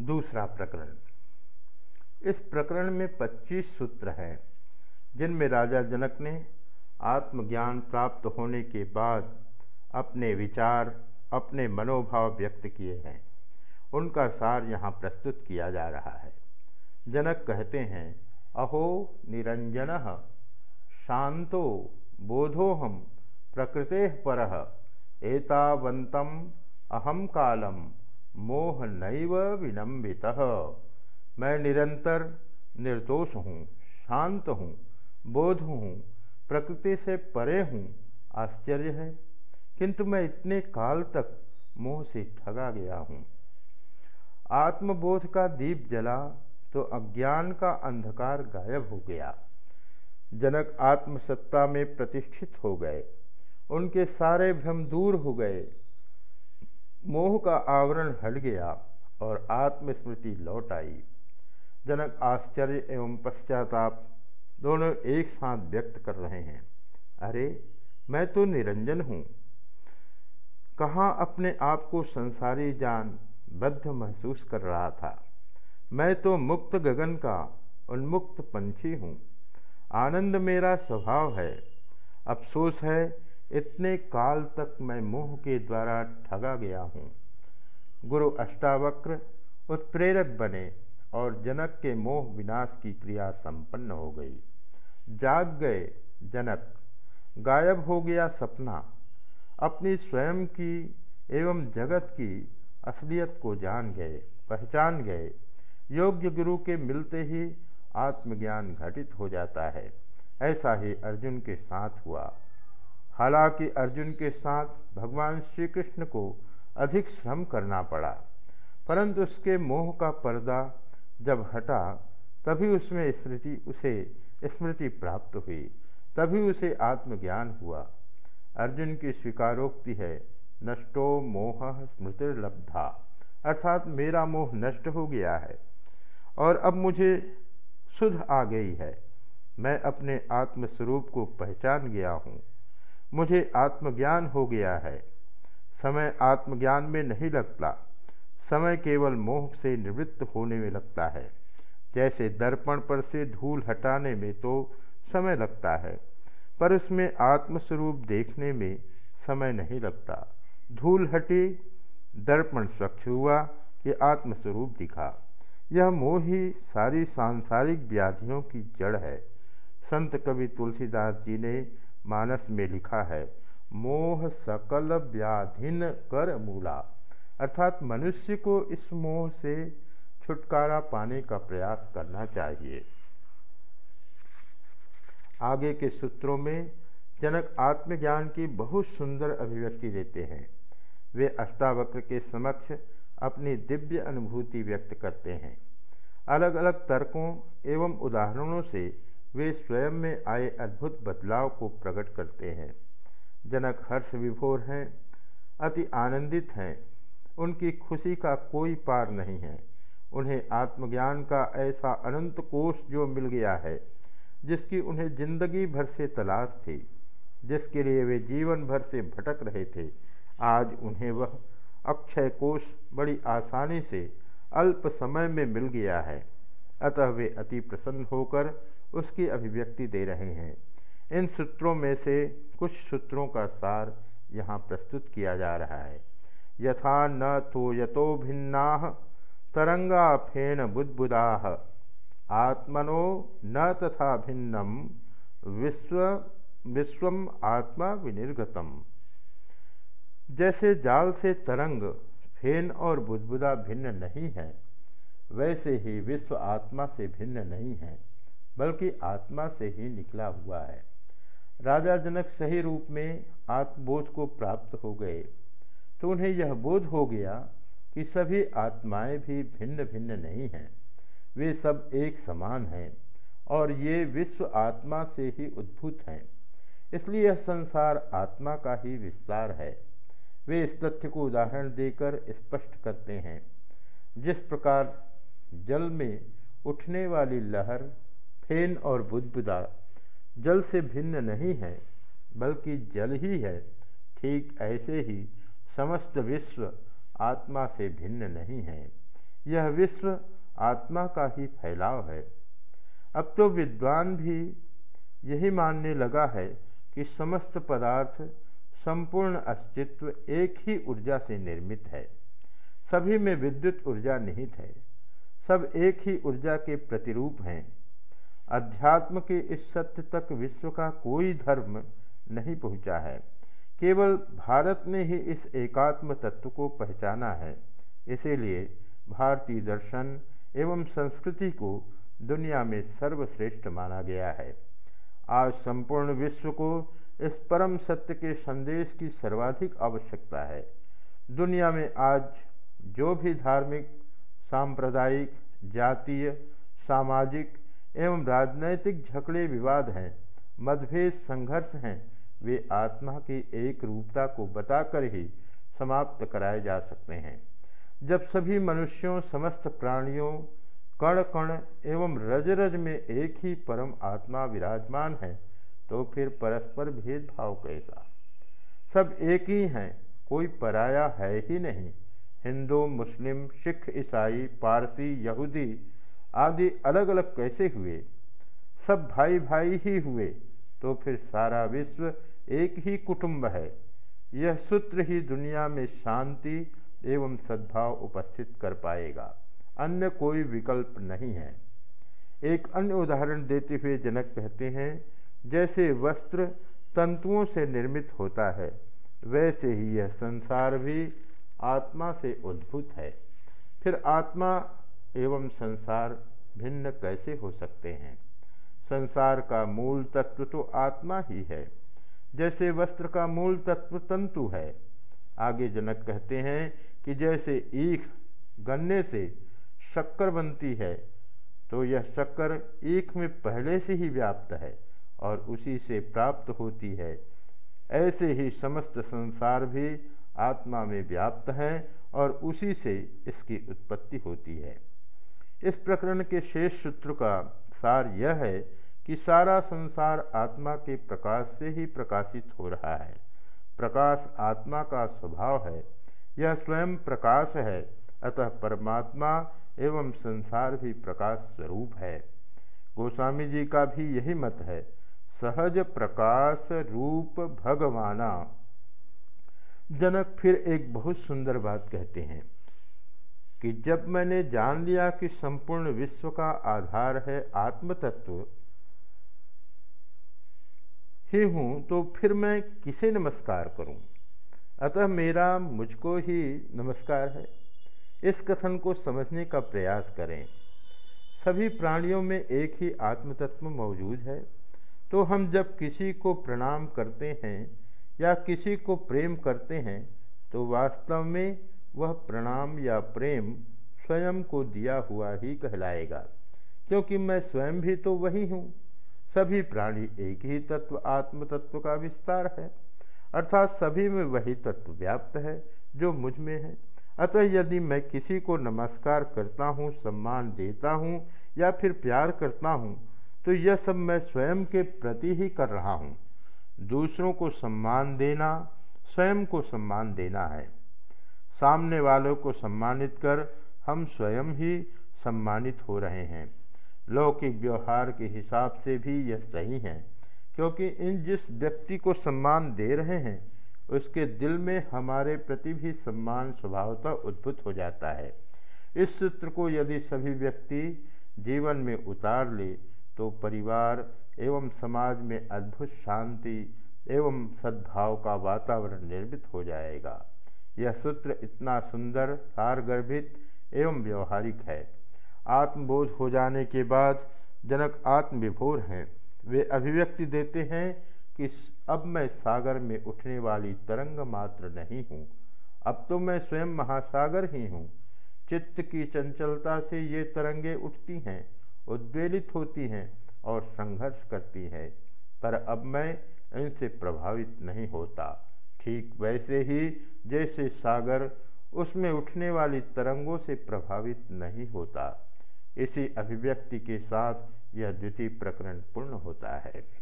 दूसरा प्रकरण। इस प्रकरण में 25 सूत्र हैं, जिनमें राजा जनक ने आत्मज्ञान प्राप्त होने के बाद अपने विचार, अपने मनोभाव व्यक्त किए हैं। उनका सार यहाँ प्रस्तुत किया जा रहा है। जनक कहते हैं, अहो निरंजन, शांतो बोधोहम प्रकृते पर एतावंतम अहम कालम मोह नैव विनम्बित मैं निरंतर निर्दोष हूँ, शांत हूँ, बोध हूँ, प्रकृति से परे हूँ, आश्चर्य है। किंतु मैं इतने काल तक मोह से ठगा गया हूँ। आत्मबोध का दीप जला तो अज्ञान का अंधकार गायब हो गया। जनक आत्मसत्ता में प्रतिष्ठित हो गए। उनके सारे भ्रम दूर हो गए। मोह का आवरण हट गया और आत्मस्मृति लौट आई। जनक आश्चर्य एवं पश्चाताप दोनों एक साथ व्यक्त कर रहे हैं। अरे, मैं तो निरंजन हूँ। कहाँ अपने आप को संसारी जान बद्ध महसूस कर रहा था? मैं तो मुक्त गगन का उन्मुक्त पंछी हूँ। आनंद मेरा स्वभाव है। अफसोस है इतने काल तक मैं मोह के द्वारा ठगा गया हूँ। गुरु अष्टावक्र उत्प्रेरक बने और जनक के मोह विनाश की क्रिया संपन्न हो गई। जाग गए जनक, गायब हो गया सपना। अपनी स्वयं की एवं जगत की असलियत को जान गए, पहचान गए। योग्य गुरु के मिलते ही आत्मज्ञान घटित हो जाता है। ऐसा ही अर्जुन के साथ हुआ। हालाँकि अर्जुन के साथ भगवान श्री कृष्ण को अधिक श्रम करना पड़ा, परंतु उसके मोह का पर्दा जब हटा, तभी उसमें स्मृति, उसे स्मृति प्राप्त हुई, तभी उसे आत्मज्ञान हुआ। अर्जुन की स्वीकारोक्ति है, नष्टो मोह स्मृतिर्लब्धा, अर्थात मेरा मोह नष्ट हो गया है, और अब मुझे सुध आ गई है। मैं अपने आत्मस्वरूप को पहचान गया हूँ। मुझे आत्मज्ञान हो गया है। समय आत्मज्ञान में नहीं लगता। समय केवल मोह से निवृत्त होने में लगता है। जैसे दर्पण पर से धूल हटाने में तो समय लगता है, पर उसमें आत्मस्वरूप देखने में समय नहीं लगता। धूल हटी, दर्पण स्वच्छ हुआ कि आत्मस्वरूप दिखा। यह मोह ही सारी सांसारिक व्याधियों की जड़ है। संत कवि तुलसीदास जी ने मानस में लिखा है, मोह सकल व्याधिन कर मूला। अर्थात मनुष्य को इस मोह से छुटकारा पाने का प्रयास करना चाहिए। आगे के सूत्रों में जनक आत्मज्ञान की बहुत सुंदर अभिव्यक्ति देते हैं। वे अष्टावक्र के समक्ष अपनी दिव्य अनुभूति व्यक्त करते हैं। अलग अलग तर्कों एवं उदाहरणों से वे स्वयं में आए अद्भुत बदलाव को प्रकट करते हैं। जनक हर्ष विभोर हैं, अति आनंदित हैं। उनकी खुशी का कोई पार नहीं है। उन्हें आत्मज्ञान का ऐसा अनंत कोष जो मिल गया है, जिसकी उन्हें ज़िंदगी भर से तलाश थी, जिसके लिए वे जीवन भर से भटक रहे थे, आज उन्हें वह अक्षय कोष बड़ी आसानी से अल्प समय में मिल गया है। अतः वे अति प्रसन्न होकर उसकी अभिव्यक्ति दे रहे हैं। इन सूत्रों में से कुछ सूत्रों का सार यहाँ प्रस्तुत किया जा रहा है। यथा न तो यतो भिन्ना तरंगा फेन बुद्बुदा। आत्मनो न तथा भिन्नम विश्व, विश्वम आत्मा विनिर्गतम। जैसे जाल से तरंग, फेन और बुदबुदा भिन्न नहीं है, वैसे ही विश्व आत्मा से भिन्न नहीं है। बल्कि आत्मा से ही निकला हुआ है। राजा जनक सही रूप में आत्मबोध को प्राप्त हो गए। तो उन्हें यह बोध हो गया कि सभी आत्माएँ भी भिन्न भिन्न नहीं हैं। वे सब एक समान हैं और ये विश्व आत्मा से ही उद्भूत हैं। इसलिए यह संसार आत्मा का ही विस्तार है। वे इस तथ्य को उदाहरण देकर स्पष्ट करते हैं। जिस प्रकार जल में उठने वाली लहर फेन और बुदबुदा जल से भिन्न नहीं है, बल्कि जल ही है। ठीक ऐसे ही समस्त विश्व आत्मा से भिन्न नहीं है। यह विश्व आत्मा का ही फैलाव है। अब तो विद्वान भी यही मानने लगा है कि समस्त पदार्थ संपूर्ण अस्तित्व एक ही ऊर्जा से निर्मित है। सभी में विद्युत ऊर्जा निहित है। सब एक ही ऊर्जा के प्रतिरूप हैं। अध्यात्म के इस सत्य तक विश्व का कोई धर्म नहीं पहुँचा है। केवल भारत ने ही इस एकात्म तत्व को पहचाना है। इसीलिए भारतीय दर्शन एवं संस्कृति को दुनिया में सर्वश्रेष्ठ माना गया है। आज संपूर्ण विश्व को इस परम सत्य के संदेश की सर्वाधिक आवश्यकता है। दुनिया में आज जो भी धार्मिक, सांप्रदायिक, जातीय, सामाजिक एवं राजनैतिक झगड़े विवाद हैं मतभेद संघर्ष हैं, वे आत्मा की एक रूपता को बताकर ही समाप्त कराए जा सकते हैं। जब सभी मनुष्यों, समस्त प्राणियों कण कण एवं रज रज में एक ही परम आत्मा विराजमान है तो फिर परस्पर भेदभाव कैसा? सब एक ही हैं, कोई पराया है ही नहीं। हिंदू, मुस्लिम, सिख, ईसाई, पारसी, यहूदी आदि अलग अलग कैसे हुए? सब भाई भाई ही हुए तो फिर सारा विश्व एक ही कुटुंब है। यह सूत्र ही दुनिया में शांति एवं सद्भाव उपस्थित कर पाएगा। अन्य कोई विकल्प नहीं है। एक अन्य उदाहरण देते हुए जनक कहते हैं, जैसे वस्त्र तंतुओं से निर्मित होता है, वैसे ही यह संसार भी आत्मा से उद्भूत है। फिर आत्मा एवं संसार भिन्न कैसे हो सकते हैं? संसार का मूल तत्व तो आत्मा ही है। जैसे वस्त्र का मूल तत्व तंतु है। आगे जनक कहते हैं कि जैसे ईख गन्ने से शक्कर बनती है तो यह शक्कर ईख में पहले से ही व्याप्त है और उसी से प्राप्त होती है। ऐसे ही समस्त संसार भी आत्मा में व्याप्त है और उसी से इसकी उत्पत्ति होती है। इस प्रकरण के शेष सूत्र का सार यह है कि सारा संसार आत्मा के प्रकाश से ही प्रकाशित हो रहा है। प्रकाश आत्मा का स्वभाव है। यह स्वयं प्रकाश है, अतः परमात्मा एवं संसार भी प्रकाश स्वरूप है। गोस्वामी जी का भी यही मत है, सहज प्रकाश रूप भगवाना। जनक फिर एक बहुत सुंदर बात कहते हैं। कि जब मैंने जान लिया कि संपूर्ण विश्व का आधार है आत्म तत्व ही हूँ तो फिर मैं किसे नमस्कार करूँ? अतः मेरा मुझको ही नमस्कार है। इस कथन को समझने का प्रयास करें। सभी प्राणियों में एक ही आत्म तत्व मौजूद है। तो हम जब किसी को प्रणाम करते हैं या किसी को प्रेम करते हैं तो वास्तव में वह प्रणाम या प्रेम स्वयं को दिया हुआ ही कहलाएगा। क्योंकि मैं स्वयं भी तो वही हूँ। सभी प्राणी एक ही तत्व आत्म तत्व का विस्तार है। अर्थात सभी में वही तत्व व्याप्त है जो मुझमें है। अतः यदि मैं किसी को नमस्कार करता हूँ, सम्मान देता हूँ या फिर प्यार करता हूँ तो यह सब मैं स्वयं के प्रति ही कर रहा हूँ। दूसरों को सम्मान देना, स्वयं को सम्मान देना है। सामने वालों को सम्मानित कर हम स्वयं ही सम्मानित हो रहे हैं। लौकिक व्यवहार के हिसाब से भी यह सही है, क्योंकि इन जिस व्यक्ति को सम्मान दे रहे हैं, उसके दिल में हमारे प्रति भी सम्मान स्वभावतः उद्भुत हो जाता है। इस सूत्र को यदि सभी व्यक्ति जीवन में उतार ले तो परिवार एवं समाज में अद्भुत शांति एवं सद्भाव का वातावरण निर्मित हो जाएगा। यह सूत्र इतना सुंदर, सारगर्भित एवं व्यवहारिक है। आत्मबोध हो जाने के बाद जनक आत्मविभोर हैं। वे अभिव्यक्ति देते हैं कि अब मैं सागर में उठने वाली तरंग मात्र नहीं हूँ। अब तो मैं स्वयं महासागर ही हूँ। चित्त की चंचलता से ये तरंगे उठती हैं, उद्वेलित होती हैं और संघर्ष करती हैं। पर अब मैं इनसे प्रभावित नहीं होता। ठीक वैसे ही जैसे सागर उसमें उठने वाली तरंगों से प्रभावित नहीं होता। इसी अभिव्यक्ति के साथ यह द्वितीय प्रकरण पूर्ण होता है।